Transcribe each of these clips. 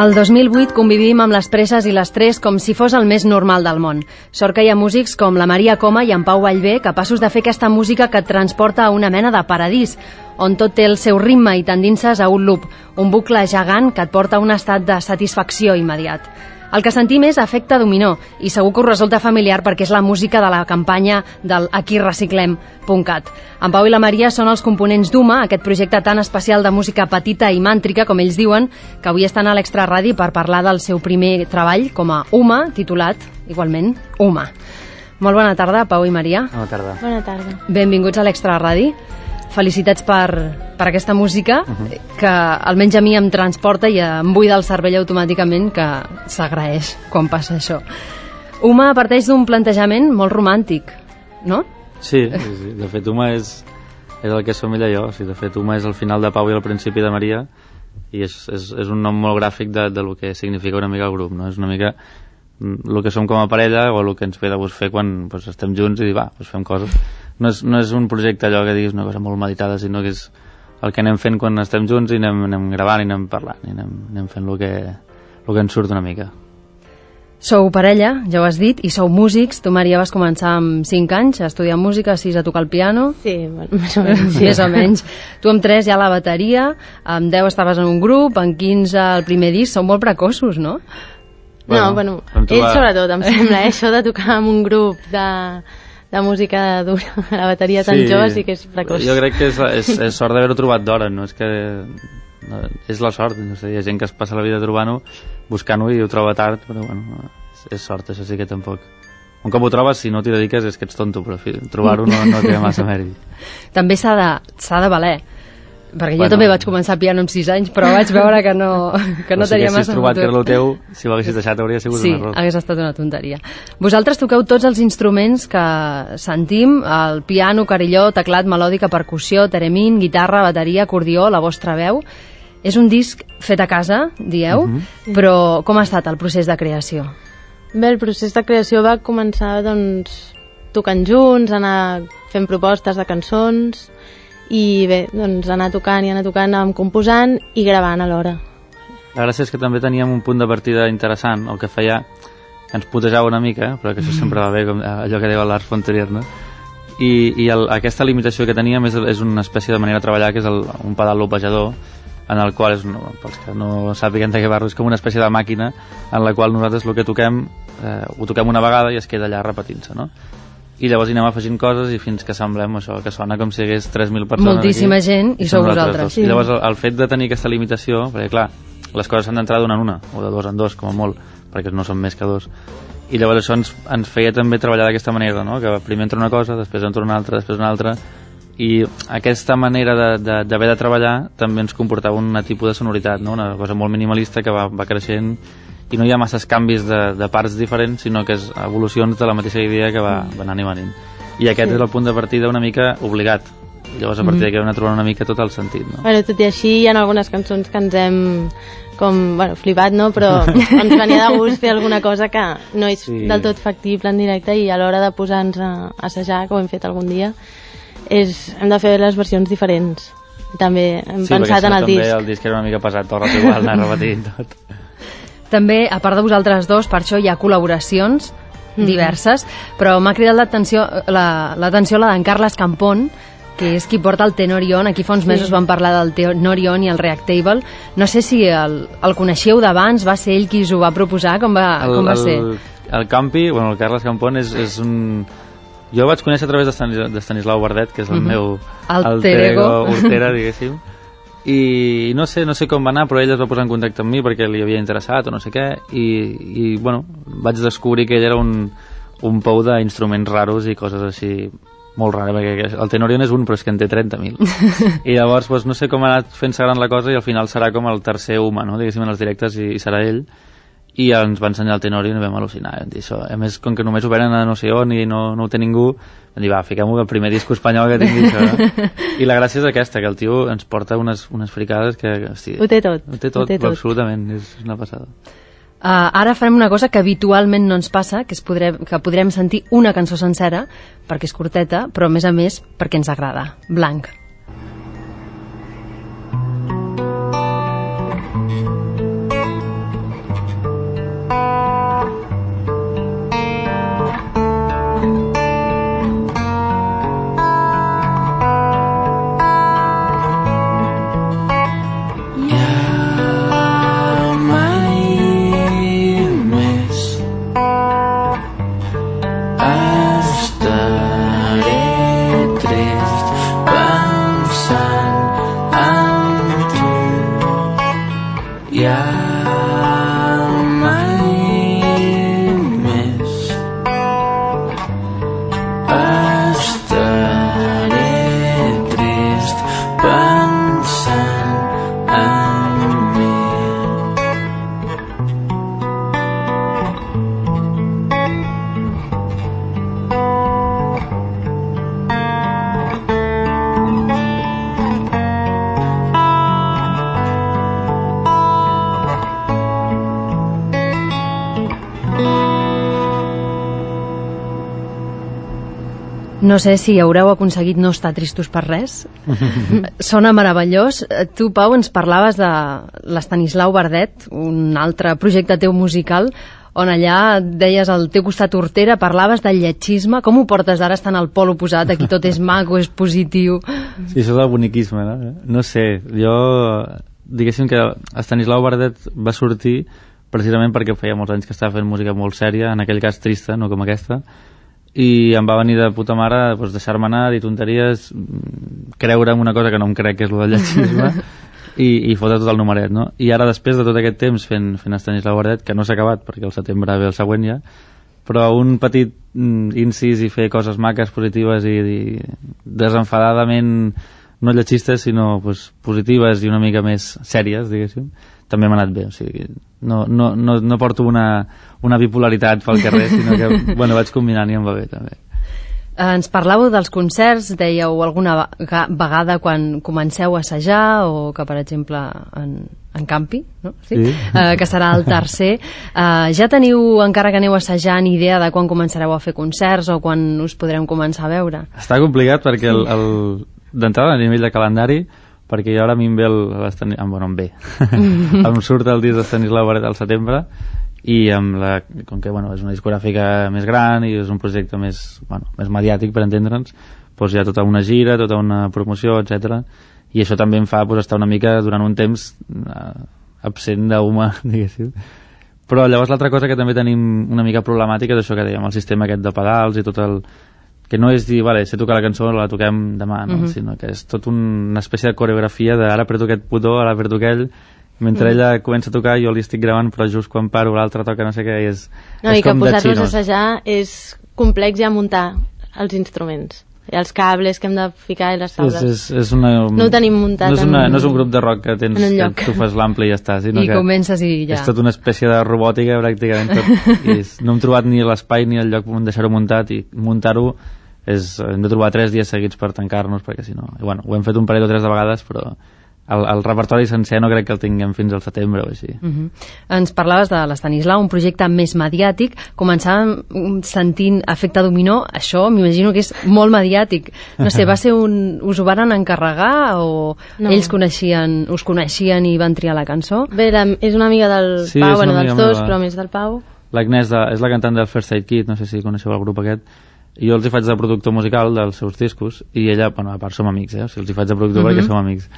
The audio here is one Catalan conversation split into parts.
El 2008 convivim amb les presses i l'estrès com si fos el més normal del món. Sort que hi ha músics com la Maria Coma i en Pau Vallvé capaços de fer aquesta música que et transporta a una mena de paradís, on tot té el seu ritme i tendinces a un loop, un bucle gegant que et porta a un estat de satisfacció immediat. El que sentim és Efecte Dominó i segur que us resulta familiar perquè és la música de la campanya del aquireciclem.cat. En Pau i la Maria són els components d'UMA, aquest projecte tan especial de música petita i màntrica, com ells diuen, que avui estan a l'Extra Ràdio per parlar del seu primer treball com a UMA, titulat, igualment, UMA. Molt bona tarda, Pau i Maria. Bona tarda. Bona tarda. Benvinguts a l'Extra Ràdio. Felicitats per, per aquesta música, uh -huh. que almenys a mi em transporta i em buida el cervell automàticament, que s'agraeix quan passa això. Uma parteix d'un plantejament molt romàntic, no? Sí, sí, sí. de fet Uma és, és el que som ella i jo. O sigui, de fet Uma és el final de Pau i el principi de Maria i és, és, és un nom molt gràfic de, de lo que significa una mica el grup, no? És una mica el que som com a parella o el que ens ve de gust fer quan pues, estem junts i dir, va, pues fem coses no és, no és un projecte allò que diguis una cosa molt meditada, sinó que és el que anem fent quan estem junts i anem, anem gravant i anem parlant i anem, anem fent el que, el que ens surt una mica. Sou parella, ja ho has dit, i sou músics. Tu, Maria, vas començar amb 5 anys a estudiar música, 6 a tocar el piano. Sí, bueno, més o menys. Sí. més o menys. Tu amb 3 ja la bateria, amb 10 estaves en un grup, amb 15 el primer disc. Sou molt precoços, no? Bueno, no, bueno, ell sobretot, em sembla, eh? això de tocar amb un grup de de música dura, la bateria tan sí, jove sí que és precoç. Jo crec que és, és, és sort d'haver-ho trobat d'hora, no és que... No, és la sort, no sé, hi ha gent que es passa la vida trobant-ho, buscant-ho i ho troba tard, però bueno, és, és sort, això sí que tampoc. Un cop ho trobes, si no t'hi dediques és que ets tonto, però trobar-ho no, no té massa mèrit. També s'ha de, de valer perquè bueno, jo també vaig començar piano amb 6 anys, però vaig veure que no, que no tenia massa futur. Si trobat que era el teu, si ho haguessis deixat hauria sigut sí, un error. Sí, hagués estat una tonteria. Vosaltres toqueu tots els instruments que sentim, el piano, carilló, teclat, melòdica, percussió, teremín, guitarra, bateria, acordió, la vostra veu. És un disc fet a casa, dieu, uh mhm. -huh. però com ha estat el procés de creació? Bé, el procés de creació va començar, doncs, tocant junts, anar fent propostes de cançons, i bé, doncs anar tocant i anar tocant, anàvem composant i gravant alhora. La gràcia és que també teníem un punt de partida interessant, el que feia que ens putejava una mica, però que això sempre va bé, com allò que deia l'Ars Fonterier, no? I, i el, aquesta limitació que teníem és, és una espècie de manera de treballar que és el, un pedal lopejador en el qual, és, no, pels que no sàpiguen de què barro, és com una espècie de màquina en la qual nosaltres el que toquem eh, ho toquem una vegada i es queda allà repetint-se no? I llavors hi anem afegint coses i fins que semblem això, que sona com si hi hagués 3.000 persones moltíssima aquí, gent i, i sou vosaltres sí. i llavors el, el fet de tenir aquesta limitació perquè clar, les coses s'han d'entrar d'una en una o de dos en dos, com a molt perquè no són més que dos i llavors això ens, ens feia també treballar d'aquesta manera no? que primer entra una cosa, després entra una altra després una altra i aquesta manera d'haver de, de, de treballar també ens comportava un tipus de sonoritat, no? una cosa molt minimalista que va, va creixent i no hi ha masses canvis de, de parts diferents, sinó que és evolucions de la mateixa idea que va, va anar animant. I aquest sí. és el punt de partida una mica obligat. I llavors a partir mm. d'aquí hem trobar una mica tot el sentit. No? Bueno, tot i així hi ha algunes cançons que ens hem com, bueno, flipat, no? Però ens venia de gust fer alguna cosa que no és sí. del tot factible en directe i a l'hora de posar-nos a assajar, que ho hem fet algun dia, és, hem de fer les versions diferents. També hem sí, pensat en el disc. Sí, perquè el disc era una mica pesat, tot igual, anar repetint tot. També, a part de vosaltres dos, per això hi ha col·laboracions mm -hmm. diverses, però m'ha cridat l'atenció la, l'atenció la d'en Carles Campón, que és qui porta el Tenorion. Aquí fa uns mesos sí. vam parlar del Tenorion i el Reactable. No sé si el, el coneixeu d'abans, va ser ell qui us ho va proposar, com va, el, com va ser? El, el Campi, bueno, el Carles Campón és, és un... Jo el vaig conèixer a través de Stanislau Bardet, que és el mhm. -huh. meu alter ego hortera, diguéssim i no sé, no sé com va anar però ell es va posar en contacte amb mi perquè li havia interessat o no sé què i, i bueno, vaig descobrir que ell era un, un pou d'instruments raros i coses així molt rara, perquè el Tenorion és un però és que en té 30.000 i llavors doncs, no sé com ha anat fent-se gran la cosa i al final serà com el tercer humà no? diguéssim en els directes i, i serà ell i ens va ensenyar el tenor i no vam al·lucinar vam dir això. a més com que només ho venen a no sé on i no, no ho té ningú vam dir va, fiquem-ho el primer disco espanyol que tingui això no? i la gràcia és aquesta que el tio ens porta unes, unes fricades que hosti, ho té tot, ho té tot, ho té tot. absolutament és una passada Uh, ara farem una cosa que habitualment no ens passa, que, es podrem, que podrem sentir una cançó sencera, perquè és curteta, però a més a més perquè ens agrada. Blanc. Yeah. No sé si haureu aconseguit no estar tristos per res. Sona meravellós. Tu, Pau, ens parlaves de l'Estanislau Verdet, un altre projecte teu musical, on allà deies al teu costat hortera, parlaves del lletxisme. Com ho portes ara estant al pol oposat? Aquí tot és maco, és positiu. Sí, això és el boniquisme, no? No sé, jo... Diguéssim que Estanislau Verdet va sortir precisament perquè feia molts anys que estava fent música molt sèria, en aquell cas trista, no com aquesta, i em va venir de puta mare doncs, deixar-me anar, dir tonteries creure en una cosa que no em crec que és el del lletxisme i, i fotre tot el numeret no? i ara després de tot aquest temps fent, fent Estanislau Bardet, que no s'ha acabat perquè el setembre ve el següent ja però un petit mm, incís i fer coses maques, positives i, i desenfadadament no lletxistes sinó pues, positives i una mica més sèries diguéssim també m'ha anat bé, o sigui, no, no, no, no porto una, una bipolaritat pel carrer, sinó que bueno, vaig combinant i em va bé també. Eh, ens parlàveu dels concerts, dèieu alguna vegada quan comenceu a assajar o que, per exemple, en, en Campi, no? sí? sí. Uh, que serà el tercer. Uh, ja teniu, encara que aneu assajant, idea de quan començareu a fer concerts o quan us podrem començar a veure? Està complicat perquè el, el, d'entrada a nivell de calendari perquè ara a mi em ve el, el ah, bueno, em ve em surt el disc d'Estanislau Baret al setembre i amb la, com que bueno, és una discogràfica més gran i és un projecte més, bueno, més mediàtic per entendre'ns doncs hi ha tota una gira, tota una promoció, etc. i això també em fa doncs, estar una mica durant un temps eh, absent d'huma, diguéssim però llavors l'altra cosa que també tenim una mica problemàtica és això que dèiem, el sistema aquest de pedals i tot el, que no és dir, vale, sé tocar la cançó, la toquem demà, no? Uh mhm. -huh. sinó que és tot un, una espècie de coreografia de ara apreto aquest botó, ara apreto aquell, mentre mhm. ella comença a tocar jo li estic gravant, però just quan paro l'altre toca no sé què, és, no, és i que posar-los a assajar és complex ja muntar els instruments i els cables que hem de ficar i les taules. És, és, és una, no ho tenim muntat no és, una, en, no és un grup de rock que tens que tu fas l'ample i ja està, sinó I que comences i ja. és tot una espècie de robòtica pràcticament tot, i és, no hem trobat ni l'espai ni el lloc on deixar-ho muntat i muntar-ho és, hem de trobar tres dies seguits per tancar-nos perquè si no, i, bueno, ho hem fet un parell o tres de vegades però el, el repertori sencer no crec que el tinguem fins al setembre o així. Uh mhm. -huh. Ens parlaves de l'Estanislau, un projecte més mediàtic. Començàvem sentint efecte dominó, això m'imagino que és molt mediàtic. No sé, va ser un... us ho van encarregar o no. ells coneixien, us coneixien i van triar la cançó? Bé, la, és una amiga del sí, Pau, bueno, dels dos, meva. però més del Pau. L'Agnès és la cantant del First Aid Kit, no sé si coneixeu el grup aquest jo els hi faig de productor musical dels seus discos i ella, bueno, a part som amics, eh? O sigui, els hi faig de productor uh -huh. perquè mhm. som amics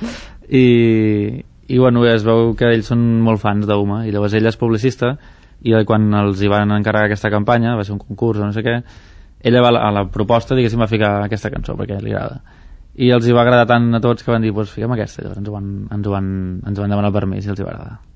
i, i bueno, es veu que ells són molt fans d'Uma i llavors ella és publicista i quan els hi van encarregar aquesta campanya va ser un concurs o no sé què ella va, a la proposta, diguéssim, va ficar aquesta cançó perquè li agrada i els hi va agradar tant a tots que van dir, pues, fiquem aquesta llavors ens ho van, ens ho van, ens ho van demanar el permís i els hi va agradar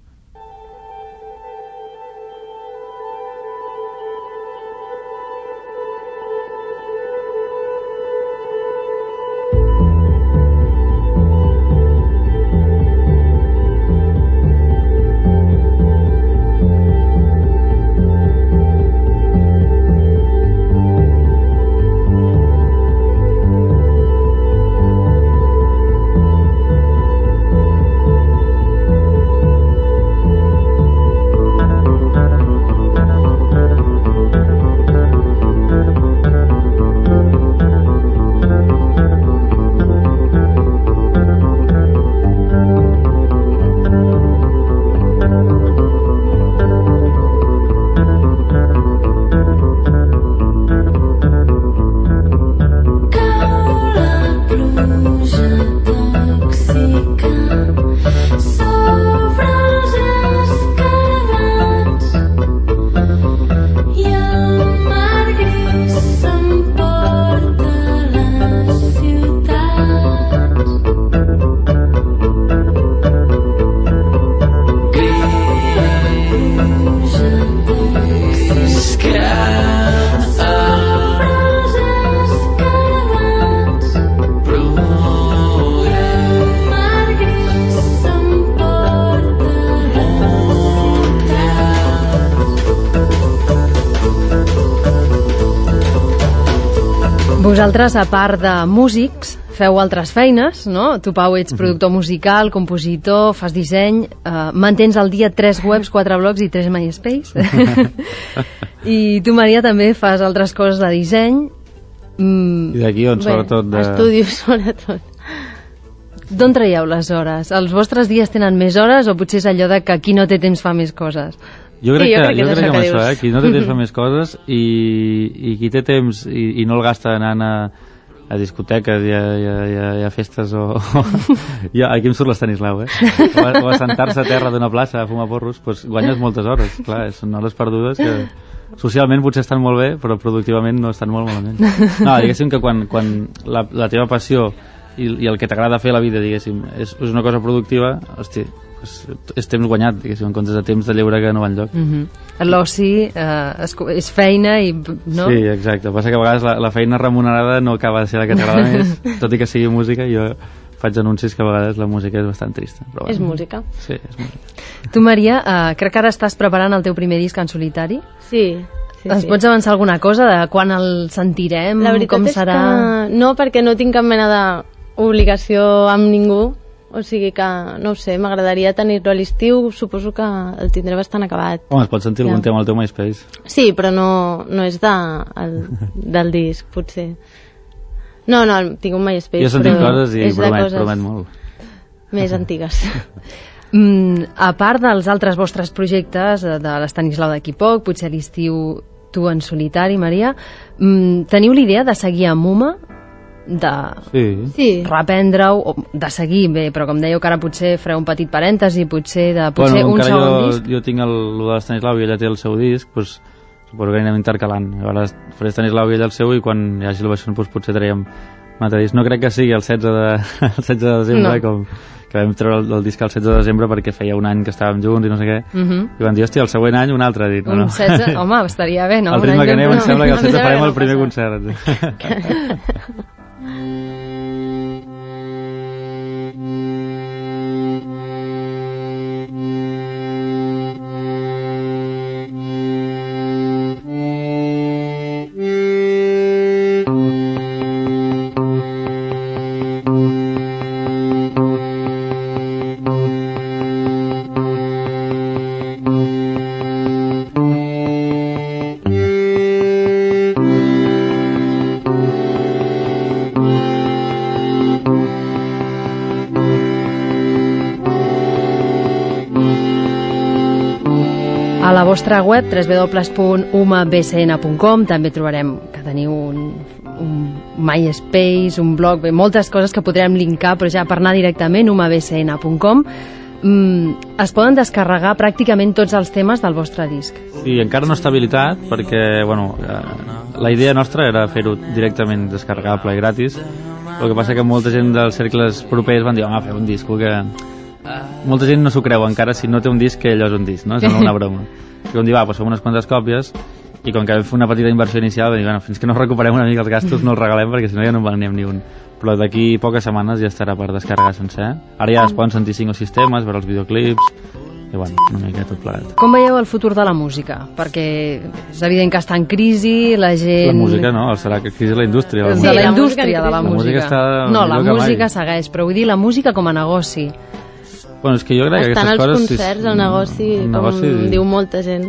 Vosaltres, a part de músics, feu altres feines, no? Tu, Pau, ets productor musical, compositor, fas disseny, eh, mantens al dia tres webs, quatre blogs i tres MySpace. I tu, Maria, també fas altres coses de disseny. Mm, I d'aquí on, sobretot... De... Estudis, sobretot. D'on traieu les hores? Els vostres dies tenen més hores o potser és allò de que qui no té temps fa més coses? Jo crec, Sí, jo que, crec que jo crec que amb que això, eh? Qui no té temps fa més coses i, i qui té temps i, i no el gasta anant a, a discoteques i a, i a, i a, i a festes o... o ja, aquí em surt l'Estanislau, eh? O a, o a sentar-se a terra d'una plaça a fumar porros, doncs guanyes moltes hores, clar, són hores perdudes que socialment potser estan molt bé, però productivament no estan molt malament. No, diguéssim que quan, quan la, la teva passió i, i el que t'agrada fer a la vida, diguéssim, és, és una cosa productiva, hosti, és, és temps guanyat, diguéssim, en comptes de temps de lleure que no va enlloc. Mm -hmm. L'oci eh, és, és feina i... No? Sí, exacte. Passa que a vegades la, la feina remunerada no acaba de ser la que t'agrada més, tot i que sigui música, jo faig anuncis que a vegades la música és bastant trista. Però És bueno. música. Sí, és música. Tu, Maria, eh, crec que ara estàs preparant el teu primer disc en solitari. Sí, sí, Ens sí. pots avançar alguna cosa de quan el sentirem? La veritat com és serà? que no, perquè no tinc cap mena d'obligació amb ningú, o sigui que, no ho sé, m'agradaria tenir-lo a l'estiu, suposo que el tindré bastant acabat. Home, es pot sentir algun Ja. tema al teu MySpace. Sí, però no, no és de, el, del disc, potser. No, no, tinc un MySpace, jo però coses i promet, coses promet molt. més antigues. Mm, a part dels altres vostres projectes, eh, de l'Estanislau d'aquí poc, potser a l'estiu tu en solitari, Maria, mm, teniu l'idea de seguir amb Uma? De Sí. Sí, reprendre-ho, o de seguir bé, però com dèieu que ara potser fareu un petit parèntesi, potser de potser bueno, un segon jo, disc. jo tinc el, el de l'Estanislau i ella té el seu disc, doncs suposo que anirem intercalant. A vegades faré Estanislau i ella el seu i quan hi hagi el baixón doncs, potser traiem un disc. No crec que sigui el 16 de, el 16 de desembre, No. com que vam treure el, el disc el 16 de desembre perquè feia un any que estàvem junts i no sé què. Uh -huh. I van dir, hòstia, el següent any un altre. Dic, no, Un no. 16, home, estaria bé, no? el Un ritme que anem em ben- sembla que el Em 16 sembla farem que el no primer passa. concert. A la vostra web, www.umabcn.com, també trobarem que teniu un, un MySpace, un blog, bé, moltes coses que podrem linkar, però ja per anar directament, umabcn.com, mm, es poden descarregar pràcticament tots els temes del vostre disc. Sí, encara no està habilitat perquè, bueno, eh, la idea nostra era fer-ho directament descarregable i gratis. El que passa que molta gent dels cercles propers van dir, home, feu un disco que... Molta gent no s'ho creu encara si no té un disc que allò és un disc, no? Sembla una broma. I vam dir, va, doncs fem unes quantes còpies i com que vam fer una petita inversió inicial vam dir, bueno, fins que no recuperem una mica els gastos no els regalem perquè si no ja no en venem ni un però d'aquí poques setmanes ja estarà per descarregar sencer ara ja es poden sentir 5 o 6 temes veure els videoclips i bueno, una mica tot plegat Com veieu el futur de la música? Perquè és evident que està en crisi, la gent... La música no, serà que crisi la indústria. La Sí, la la indústria de música la La música música. està no, la música segueix, però vull dir la música com a negoci. Bueno, és que jo crec que Estan aquestes els coses... concerts, el negoci, el com negoci, diu molta gent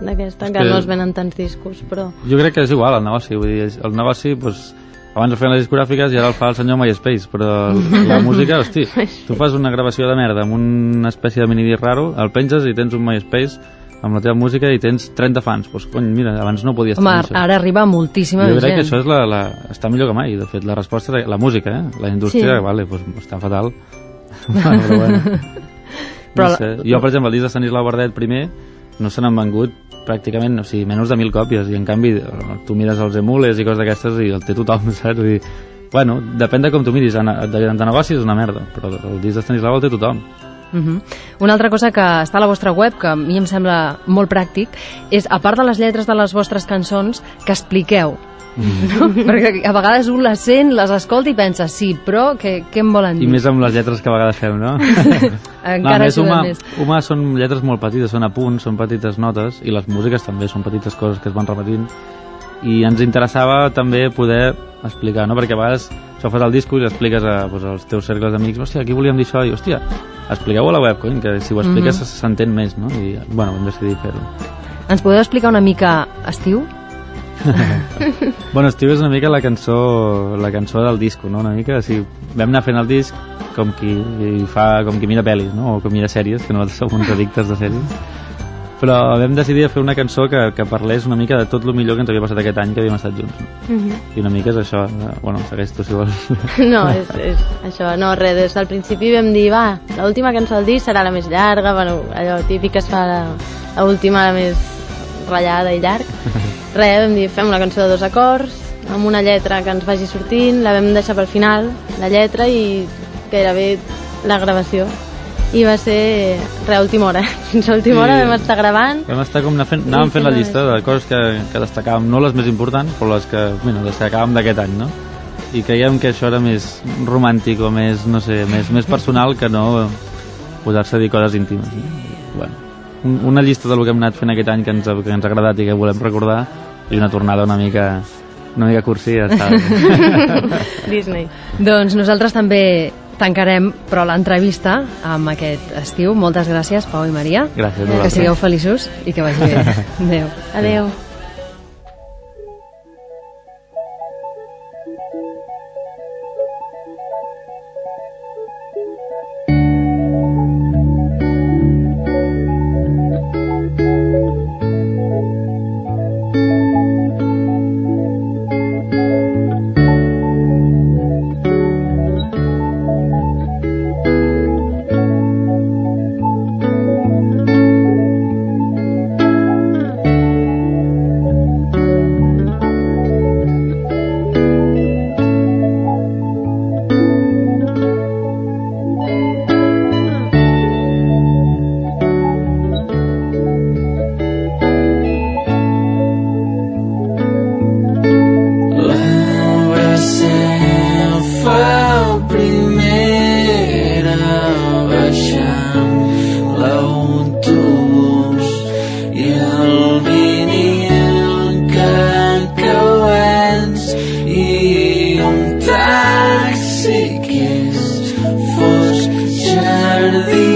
d'aquesta, que que- no es venen tants discos, però... Jo crec que és igual el negoci, vull dir, el negoci, doncs, abans el feien les discogràfiques i ara el fa el senyor MySpace, però la música, hosti, tu fas una gravació de merda amb una espècie de minidisc raro, el penges i tens un MySpace amb la teva música i tens 30 fans. Doncs, cony, mira, abans no podies Home, tenir això. ara arriba moltíssima jo gent. crec que això és la, la, està millor que mai, de fet, la resposta és la música, eh? La indústria, Sí. vale, doncs està fatal. Però bueno. Però no sé. Jo, per exemple, el disc de Stanislau Bardet primer no se n'han vengut pràcticament, o sigui, menys de mil còpies, i en canvi tu mires els emules i coses d'aquestes i el té tothom, saps? Vull dir, bueno, depèn de com tu miris, de, de negoci és una merda, però el disc de Stanislau el té tothom. Uh -huh. Una altra cosa que està a la vostra web, que a mi em sembla molt pràctic, és, a part de les lletres de les vostres cançons, que expliqueu. No? Perquè a vegades un les sent, les escolta i pensa, sí, però què, què em volen I dir? més amb les lletres que a vegades fem, no? Encara no, a més, ajuda Uma, més. Uma són lletres molt petites, són apunts, són petites notes, i les músiques també són petites coses que es van repetint. i ens interessava també poder explicar, no? perquè a vegades això fas el disco i expliques a, doncs, als teus cercles d'amics hòstia, aquí volíem dir això, i hòstia, expliqueu a la web, cony, que si ho expliques mm -hmm. s'entén més, no? I, bueno, vam decidir fer-ho. Ens podeu explicar una mica Estiu? bueno, Estiu és una mica la cançó la cançó del disco, no? Una mica, si vam anar fent el disc com qui fa com qui mira pel·lis, no? O com mira sèries, que nosaltres som uns addictes de sèries però vam decidir fer una cançó que, que parlés una mica de tot el millor que ens havia passat aquest any que havíem estat junts no? uh mhm. -huh. i una mica és això eh, bueno, segueix tu si vols no, és, és això, no, res des del principi vam dir, va, l'última cançó del disc serà la més llarga, bueno, allò típic que es fa l'última la més ratllada i llarg res, vam dir, fem una cançó de dos acords amb una lletra que ens vagi sortint la vam deixar pel final, la lletra i gairebé la gravació i va ser re, última hora. Fins a última sí. hora vam estar gravant. Vam estar com fent, anàvem fent la llista de coses que, que destacàvem, no les més importants, però les que bueno, destacàvem d'aquest any, no? I creiem que això era més romàntic o més, no sé, més, més personal que no posar-se a dir coses íntimes. No? Bueno, una llista del que hem anat fent aquest any que ens, que ens ha agradat i que volem recordar i una tornada una mica una mica cursi ja està. Disney. Doncs nosaltres també tancarem, però l'entrevista amb aquest estiu. Moltes gràcies, Pau i Maria. Gràcies. Que sigueu feliços i que vagi bé. Adéu. Adéu. Com